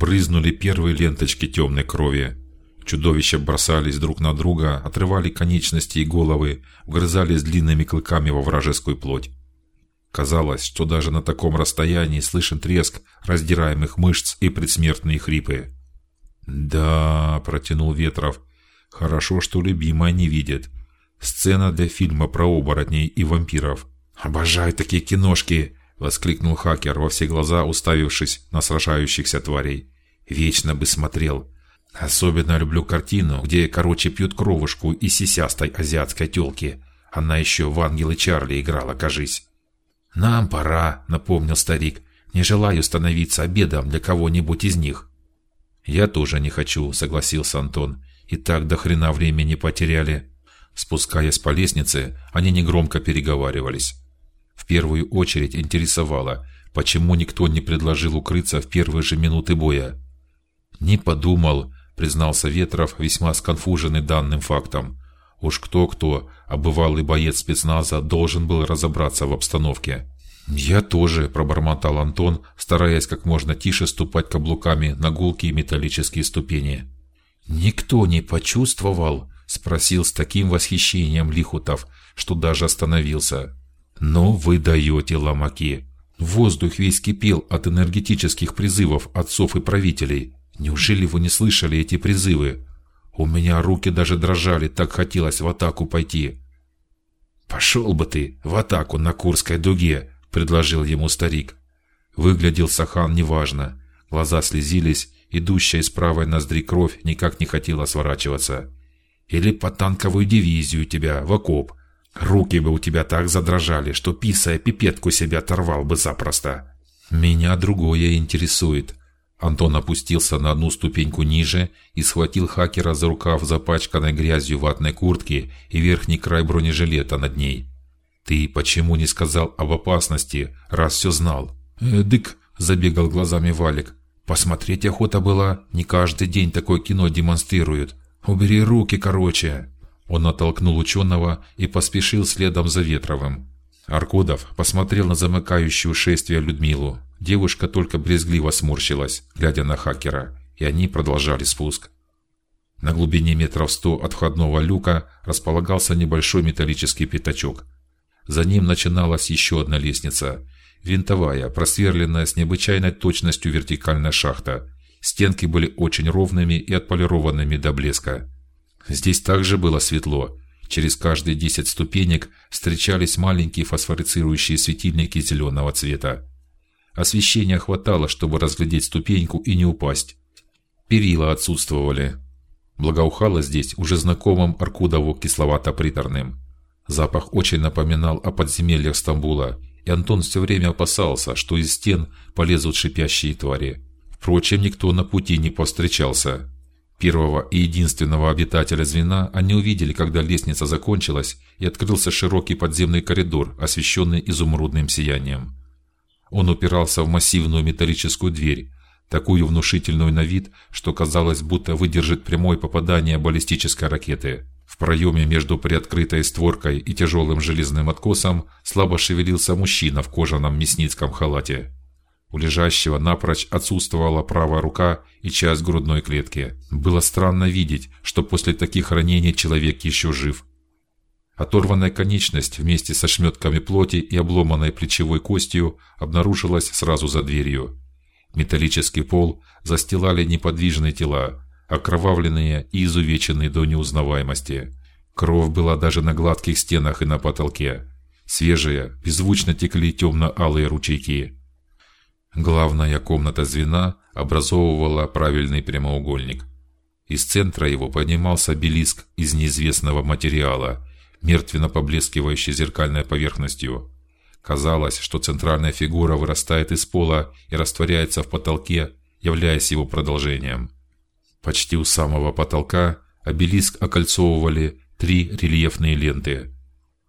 Брызнули первые ленточки темной крови. Чудовища бросались друг на друга, отрывали конечности и головы, вгрызались длинными клыками во вражескую плоть. Казалось, что даже на таком расстоянии слышен треск раздираемых мышц и предсмертные хрипы. Да, протянул Ветров. Хорошо, что любимая не видит. Сцена для фильма про оборотней и вампиров. Обожаю такие киношки, воскликнул хакер во все глаза, уставившись на сражающихся тварей. Вечно бы смотрел. Особенно люблю картину, где короче пьют кровушку из сисястой азиатской тёлки. Она еще в Ангелы Чарли играла, кажись. Нам пора, напомнил старик. Не желаю становиться обедом для кого-нибудь из них. Я тоже не хочу, согласился Антон. И так до хрена времени потеряли. Спускаясь по лестнице, они негромко переговаривались. В первую очередь интересовало, почему никто не предложил укрыться в первые же минуты боя. Не подумал, признался Ветров, весьма сконфуженный данным фактом. Уж кто-кто, а бывалый боец спецназа должен был разобраться в обстановке. Я тоже, пробормотал Антон, стараясь как можно тише ступать каблуками на гулкие металлические ступени. Никто не почувствовал, спросил с таким восхищением Лихутов, что даже остановился. Но «Ну, вы даете ломаки. Воздух весь кипел от энергетических призывов отцов и правителей. Неужели вы не слышали эти призывы? У меня руки даже дрожали, так хотелось в атаку пойти. Пошел бы ты в атаку на Курской дуге, предложил ему старик. Выглядел Сахан неважно, глаза слезились, идущая из правой ноздри кровь никак не хотела сворачиваться. Или по танковую дивизию тебя в окоп. Руки бы у тебя так задрожали, что писая пипетку себя оторвал бы запросто. Меня другое интересует. Антон опустился на одну ступеньку ниже и схватил хакера за рукав запачканной грязью ватной куртки и верхний край бронежилета над ней. Ты почему не сказал об опасности, раз все знал? Э, дык, забегал глазами Валик. Посмотреть охота была, не каждый день такое кино демонстрируют. Убери руки, короче. Он оттолкнул ученого и поспешил следом за Ветровым. Аркудов посмотрел на замыкающую шествие Людмилу. Девушка только брезгливо сморщилась, глядя на хакера, и они продолжали спуск. На глубине метров сто от входного люка располагался небольшой металлический пятачок. За ним начиналась еще одна лестница, винтовая, просверленная с необычайной точностью вертикальная шахта. Стенки были очень ровными и отполированными до блеска. Здесь также было светло. Через каждые десять ступенек встречались маленькие фосфорицирующие светильники зеленого цвета. Освещения хватало, чтобы разглядеть ступеньку и не упасть. Перила отсутствовали. Благоухало здесь уже знакомым Аркудову кисловато-приторным. Запах очень напоминал о подземельях Стамбула, и Антон все время опасался, что из стен полезут шипящие твари. Впрочем, никто на пути не повстречался. Первого и единственного обитателя звена они увидели, когда лестница закончилась и открылся широкий подземный коридор, освещенный изумрудным сиянием. Он упирался в массивную металлическую дверь, такую внушительную на вид, что казалось, будто выдержит прямое попадание баллистической ракеты. В проеме между приоткрытой створкой и тяжелым железным откосом слабо шевелился мужчина в кожаном мясницком халате. У лежащего напрочь отсутствовала правая рука и часть грудной клетки. Было странно видеть, что после таких ранений человек еще жив. Оторванная конечность вместе со шметками плоти и обломанной плечевой костью обнаружилась сразу за дверью. Металлический пол застилали неподвижные тела, окровавленные и изувеченные до неузнаваемости. Кровь была даже на гладких стенах и на потолке. Свежие, беззвучно текли темно-алые ручейки. Главная комната звена образовывала правильный прямоугольник. Из центра его поднимался обелиск из неизвестного материала мертвенно поблескивающей зеркальной поверхностью. Казалось, что центральная фигура вырастает из пола и растворяется в потолке, являясь его продолжением. Почти у самого потолка обелиск окольцовывали три рельефные ленты.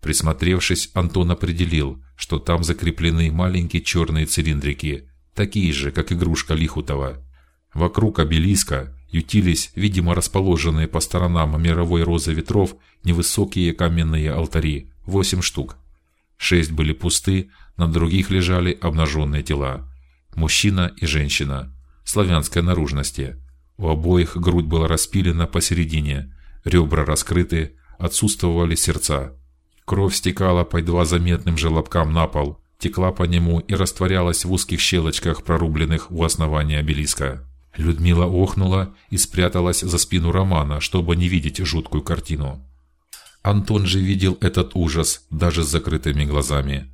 Присмотревшись, Антон определил, что там закреплены маленькие черные цилиндрики, такие же, как игрушка Лихутова. Вокруг обелиска ютились, видимо, расположенные по сторонам мировой розы ветров невысокие каменные алтари, восемь штук. Шесть были пусты, на других лежали обнаженные тела, мужчина и женщина. славянской наружности. У обоих грудь была распилена посередине, ребра раскрыты, отсутствовали сердца. Кровь стекала по едва заметным желобкам на пол, текла по нему и растворялась в узких щелочках, прорубленных у основания обелиска. Людмила охнула и спряталась за спину Романа, чтобы не видеть жуткую картину. Антон же видел этот ужас даже с закрытыми глазами.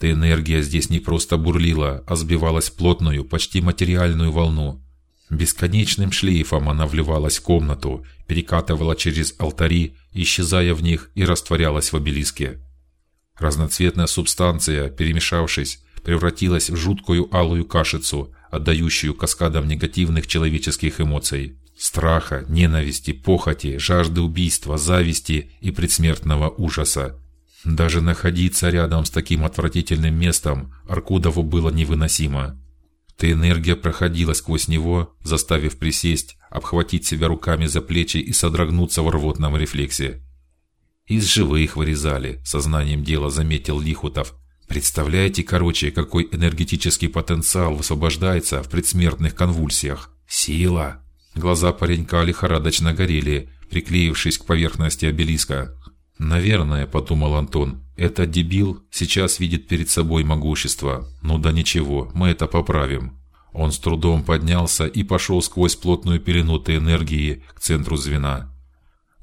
Та энергия здесь не просто бурлила, а сбивалась плотную, почти материальную волну. Бесконечным шлейфом она вливалась в комнату, перекатывала через алтари, исчезая в них и растворялась в обелиске. Разноцветная субстанция, перемешавшись, превратилась в жуткую алую кашицу, отдающую каскадом негативных человеческих эмоций: страха, ненависти, похоти, жажды убийства, зависти и предсмертного ужаса. Даже находиться рядом с таким отвратительным местом Аркудову было невыносимо. Та энергия проходила сквозь него, заставив присесть, обхватить себя руками за плечи и содрогнуться в рвотном рефлексе. Из живых вырезали, сознанием дела заметил Лихутов. Представляете, короче, какой энергетический потенциал высвобождается в предсмертных конвульсиях. Сила. Глаза паренька лихорадочно горели, приклеившись к поверхности обелиска. Наверное, подумал Антон, этот дебил сейчас видит перед собой могущество. Ну да ничего, мы это поправим. Он с трудом поднялся и пошел сквозь плотную пелену энергии к центру звена.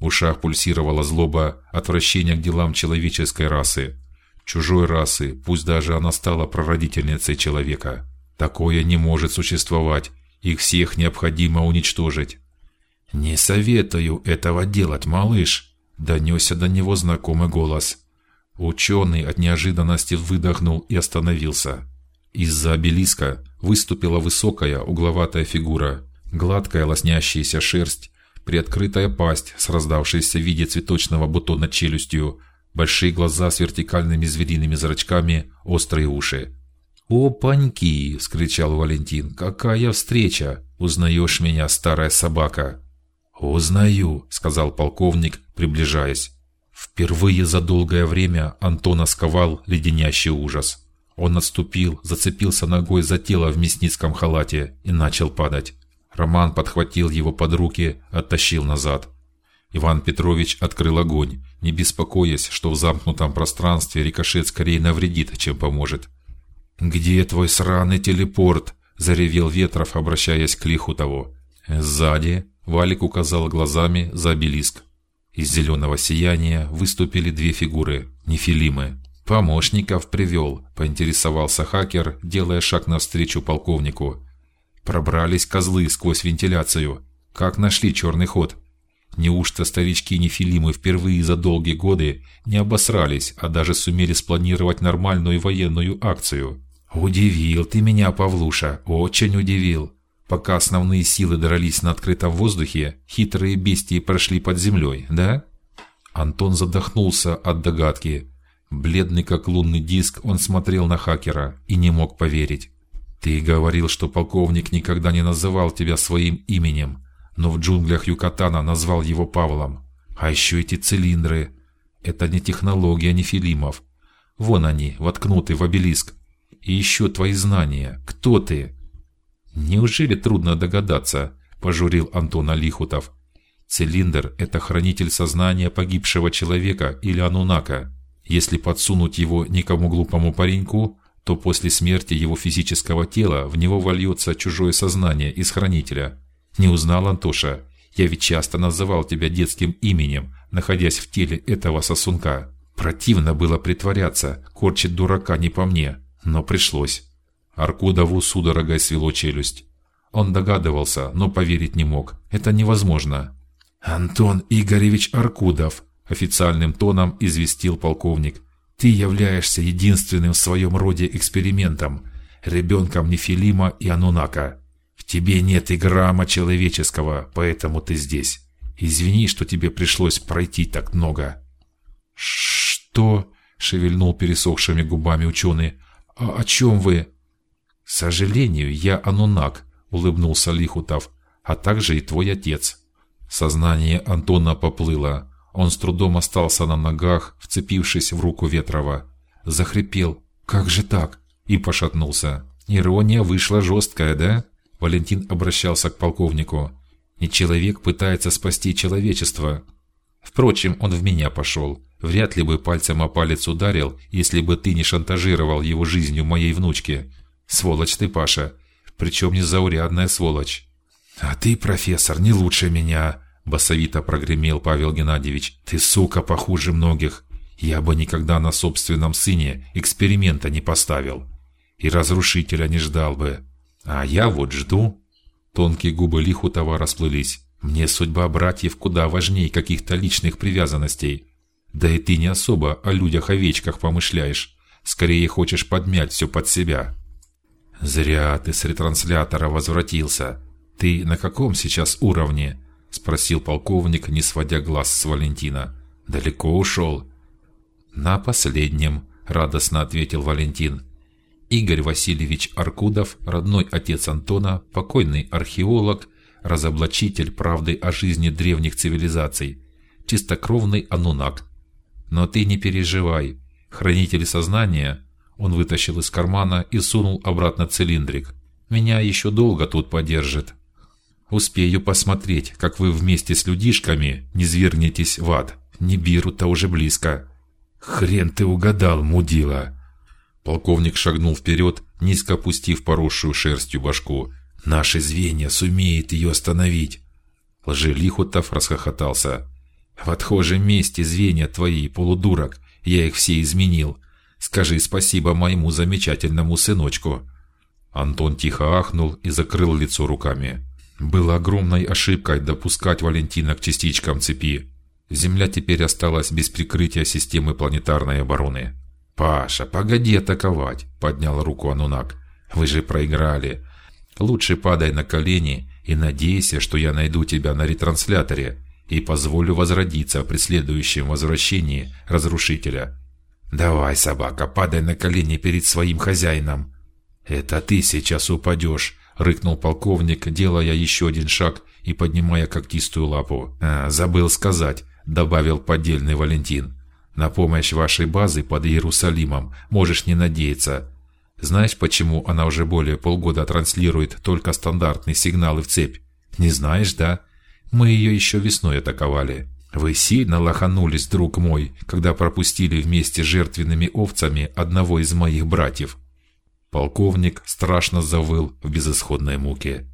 В ушах пульсировала злоба, отвращение к делам человеческой расы, чужой расы, пусть даже она стала прародительницей человека. Такое не может существовать. Их всех необходимо уничтожить. Не советую этого делать, малыш донесся до него знакомый голос. Ученый от неожиданности выдохнул и остановился. Из-за обелиска выступила высокая угловатая фигура, гладкая лоснящаяся шерсть, приоткрытая пасть с раздавшейся в виде цветочного бутона челюстью, большие глаза с вертикальными звериными зрачками, острые уши. «О, паньки!» – скричал Валентин. «Какая встреча! Узнаешь меня, старая собака?» «Узнаю», — сказал полковник, приближаясь. Впервые за долгое время Антона сковал леденящий ужас. Он отступил, зацепился ногой за тело в мясницком халате и начал падать. Роман подхватил его под руки, оттащил назад. Иван Петрович открыл огонь, не беспокоясь, что в замкнутом пространстве рикошет скорее навредит, чем поможет. Где твой сраный телепорт? заревел Ветров, обращаясь к лиху того. Сзади Валик указал глазами за обелиск. Из зеленого сияния выступили две фигуры, нефилимы. Помощников привел, поинтересовался хакер, делая шаг навстречу полковнику. Пробрались козлы сквозь вентиляцию. Как нашли черный ход? Неужто старички нефилимы впервые за долгие годы не обосрались, а даже сумели спланировать нормальную военную акцию? Удивил ты меня, Павлуша, очень удивил. Пока основные силы дрались на открытом воздухе, хитрые бестии прошли под землей, да? Антон задохнулся от догадки. Бледный как лунный диск, он смотрел на хакера и не мог поверить. Ты говорил, что полковник никогда не называл тебя своим именем, но в джунглях Юкатана назвал его Павлом. А еще эти цилиндры. Это не технология нефилимов. Вон они, воткнуты в обелиск. И еще твои знания. Кто ты? Неужели трудно догадаться? Пожурил Антон Алихутов. Цилиндр – это хранитель сознания погибшего человека или анунака. Если подсунуть его никому глупому пареньку, то после смерти его физического тела в него вольется чужое сознание из хранителя. Не узнал Антоша? Я ведь часто называл тебя детским именем, находясь в теле этого сосунка. Противно было притворяться, корчить дурака не по мне, но пришлось. Аркудову судорогой свело челюсть. Он догадывался, но поверить не мог. Это невозможно. Антон Игоревич Аркудов официальным тоном известил полковник. Ты являешься единственным в своем роде экспериментом, ребенком Нефилима и Анунака. В тебе нет и грамма человеческого, поэтому ты здесь. Извини, что тебе пришлось пройти так много. Что? шевельнул пересохшими губами ученый. А о чем вы? К сожалению, я Анунак, улыбнулся Лихутов, а также и твой отец. Сознание Антона поплыло. Он с трудом остался на ногах, вцепившись в руку Ветрова. Захрипел: "Как же так?" и пошатнулся. Ирония вышла жесткая, да? Валентин обращался к полковнику. Не человек пытается спасти человечество. Впрочем, он в меня пошел. Вряд ли бы пальцем о палец ударил, если бы ты не шантажировал его жизнью моей внучки. Сволочь ты, Паша. Причем не заурядная сволочь. А ты, профессор, не лучше меня, басовито прогремел Павел Геннадьевич. Ты сука похуже многих. Я бы никогда на собственном сыне эксперимента не поставил и разрушителя не ждал бы. А я вот жду. Тонкие губы Лихутова расплылись. Мне судьба братьев куда важнее каких-то личных привязанностей. Да и ты не особо о людях-овечках помышляешь. Скорее хочешь подмять все под себя. Зря ты с ретранслятора возвратился. Ты на каком сейчас уровне? спросил полковник, не сводя глаз с Валентина. Далеко ушел? На последнем, радостно ответил Валентин. Игорь Васильевич Аркудов, родной отец Антона, покойный археолог, разоблачитель правды о жизни древних цивилизаций, чистокровный анунак. Но ты не переживай, хранитель сознания. Он вытащил из кармана и сунул обратно цилиндрик. Меня еще долго тут подержит. Успею посмотреть, как вы вместе с людишками не звергнетесь в ад. Не биру-то уже близко. Хрен ты угадал, мудила. Полковник шагнул вперед, низко опустив поросшую шерстью башку. Наше звенья сумеет ее остановить. Лжелихутов расхохотался. В отхожем месте звенья твои, полудурок. Я их все изменил. Скажи спасибо моему замечательному сыночку. Антон тихо ахнул и закрыл лицо руками. Было огромной ошибкой допускать Валентина к частичкам цепи. Земля теперь осталась без прикрытия системы планетарной обороны. Паша, погоди атаковать, поднял руку Анунак. Вы же проиграли. Лучше падай на колени и надейся, что я найду тебя на ретрансляторе и позволю возродиться при следующем возвращении разрушителя. Давай, собака, падай на колени перед своим хозяином. Это ты сейчас упадешь, рыкнул полковник, делая еще один шаг и поднимая когтистую лапу. А, забыл сказать, добавил поддельный Валентин. На помощь вашей базы под Иерусалимом можешь не надеяться. Знаешь, почему она уже более полгода транслирует только стандартные сигналы в цепь? Не знаешь, да? Мы ее еще весной атаковали. Вы сильно лоханулись, друг мой, когда пропустили вместе жертвенными овцами одного из моих братьев. Полковник страшно завыл в безысходной муке.